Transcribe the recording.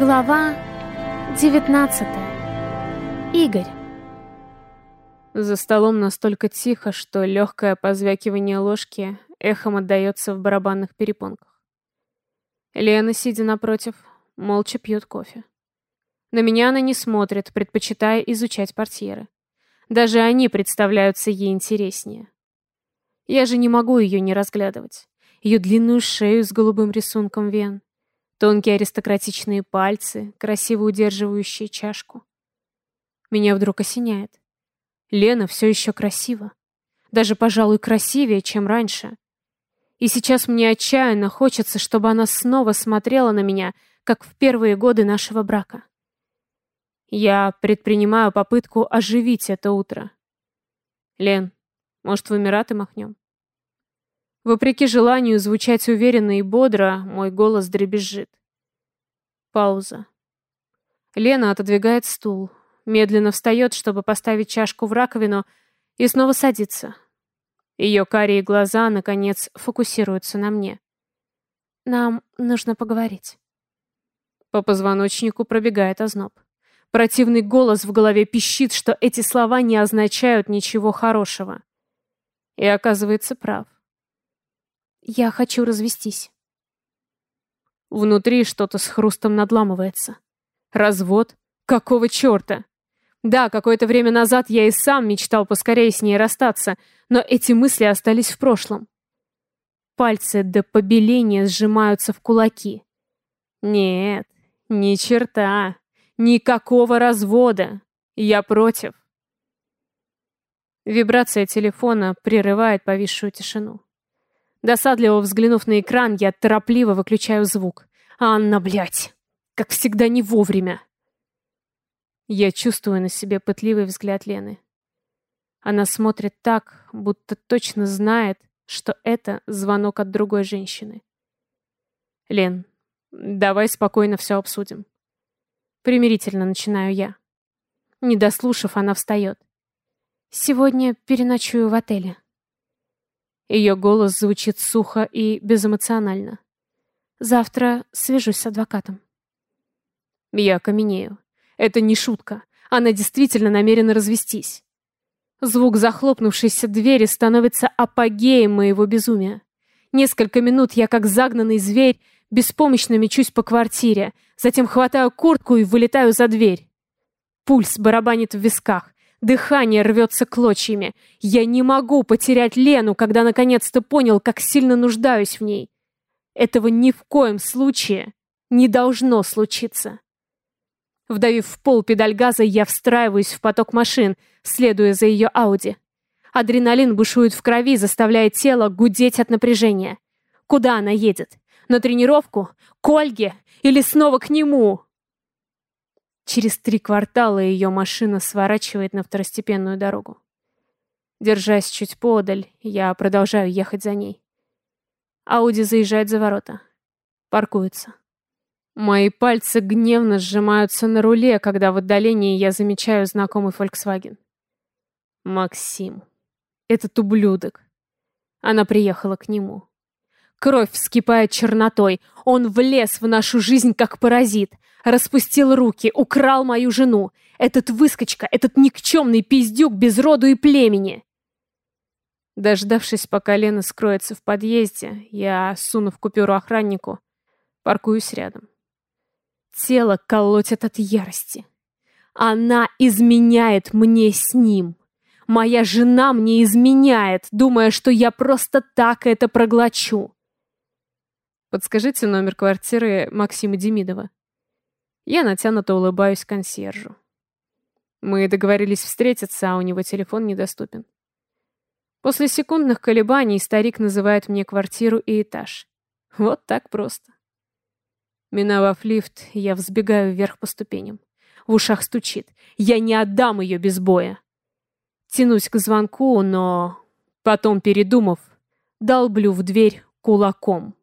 Глава 19. Игорь. За столом настолько тихо, что легкое позвякивание ложки эхом отдается в барабанных перепонках. Лена, сидя напротив, молча пьет кофе. На меня она не смотрит, предпочитая изучать портьеры. Даже они представляются ей интереснее. Я же не могу ее не разглядывать. Ее длинную шею с голубым рисунком вен, Тонкие аристократичные пальцы, красиво удерживающие чашку. Меня вдруг осеняет. Лена все еще красива. Даже, пожалуй, красивее, чем раньше. И сейчас мне отчаянно хочется, чтобы она снова смотрела на меня, как в первые годы нашего брака. Я предпринимаю попытку оживить это утро. Лен, может, в Эмираты махнем? Вопреки желанию звучать уверенно и бодро, мой голос дребезжит. Пауза. Лена отодвигает стул, медленно встает, чтобы поставить чашку в раковину, и снова садится. Ее карие глаза, наконец, фокусируются на мне. «Нам нужно поговорить». По позвоночнику пробегает озноб. Противный голос в голове пищит, что эти слова не означают ничего хорошего. И оказывается прав. Я хочу развестись. Внутри что-то с хрустом надламывается. Развод? Какого черта? Да, какое-то время назад я и сам мечтал поскорее с ней расстаться, но эти мысли остались в прошлом. Пальцы до побеления сжимаются в кулаки. Нет, ни черта, никакого развода. Я против. Вибрация телефона прерывает повисшую тишину. Досадливо взглянув на экран, я торопливо выключаю звук. Анна, блядь, как всегда не вовремя. Я чувствую на себе пытливый взгляд Лены. Она смотрит так, будто точно знает, что это звонок от другой женщины. Лен, давай спокойно все обсудим. Примирительно начинаю я. Не дослушав, она встает. Сегодня переночую в отеле. Ее голос звучит сухо и безэмоционально. Завтра свяжусь с адвокатом. Я каменею. Это не шутка. Она действительно намерена развестись. Звук захлопнувшейся двери становится апогеем моего безумия. Несколько минут я, как загнанный зверь, беспомощно мечусь по квартире, затем хватаю куртку и вылетаю за дверь. Пульс барабанит в висках. Дыхание рвется клочьями. Я не могу потерять Лену, когда наконец-то понял, как сильно нуждаюсь в ней. Этого ни в коем случае не должно случиться. Вдавив в пол педаль газа, я встраиваюсь в поток машин, следуя за ее Ауди. Адреналин бушует в крови, заставляя тело гудеть от напряжения. Куда она едет? На тренировку? К Ольге? Или снова к нему? Через три квартала ее машина сворачивает на второстепенную дорогу. Держась чуть подаль, я продолжаю ехать за ней. Ауди заезжает за ворота. Паркуется. Мои пальцы гневно сжимаются на руле, когда в отдалении я замечаю знакомый Volkswagen. Максим. Этот ублюдок. Она приехала к нему. Кровь вскипает чернотой. Он влез в нашу жизнь как паразит. Распустил руки, украл мою жену. Этот выскочка, этот никчемный пиздюк без роду и племени. Дождавшись, пока Лена скроется в подъезде, я, сунув купюру охраннику, паркуюсь рядом. Тело колотит от ярости. Она изменяет мне с ним. Моя жена мне изменяет, думая, что я просто так это проглочу. Подскажите номер квартиры Максима Демидова. Я натянуто улыбаюсь консьержу. Мы договорились встретиться, а у него телефон недоступен. После секундных колебаний старик называет мне квартиру и этаж. Вот так просто. Миновав лифт, я взбегаю вверх по ступеням. В ушах стучит. Я не отдам ее без боя. Тянусь к звонку, но... Потом, передумав, долблю в дверь кулаком.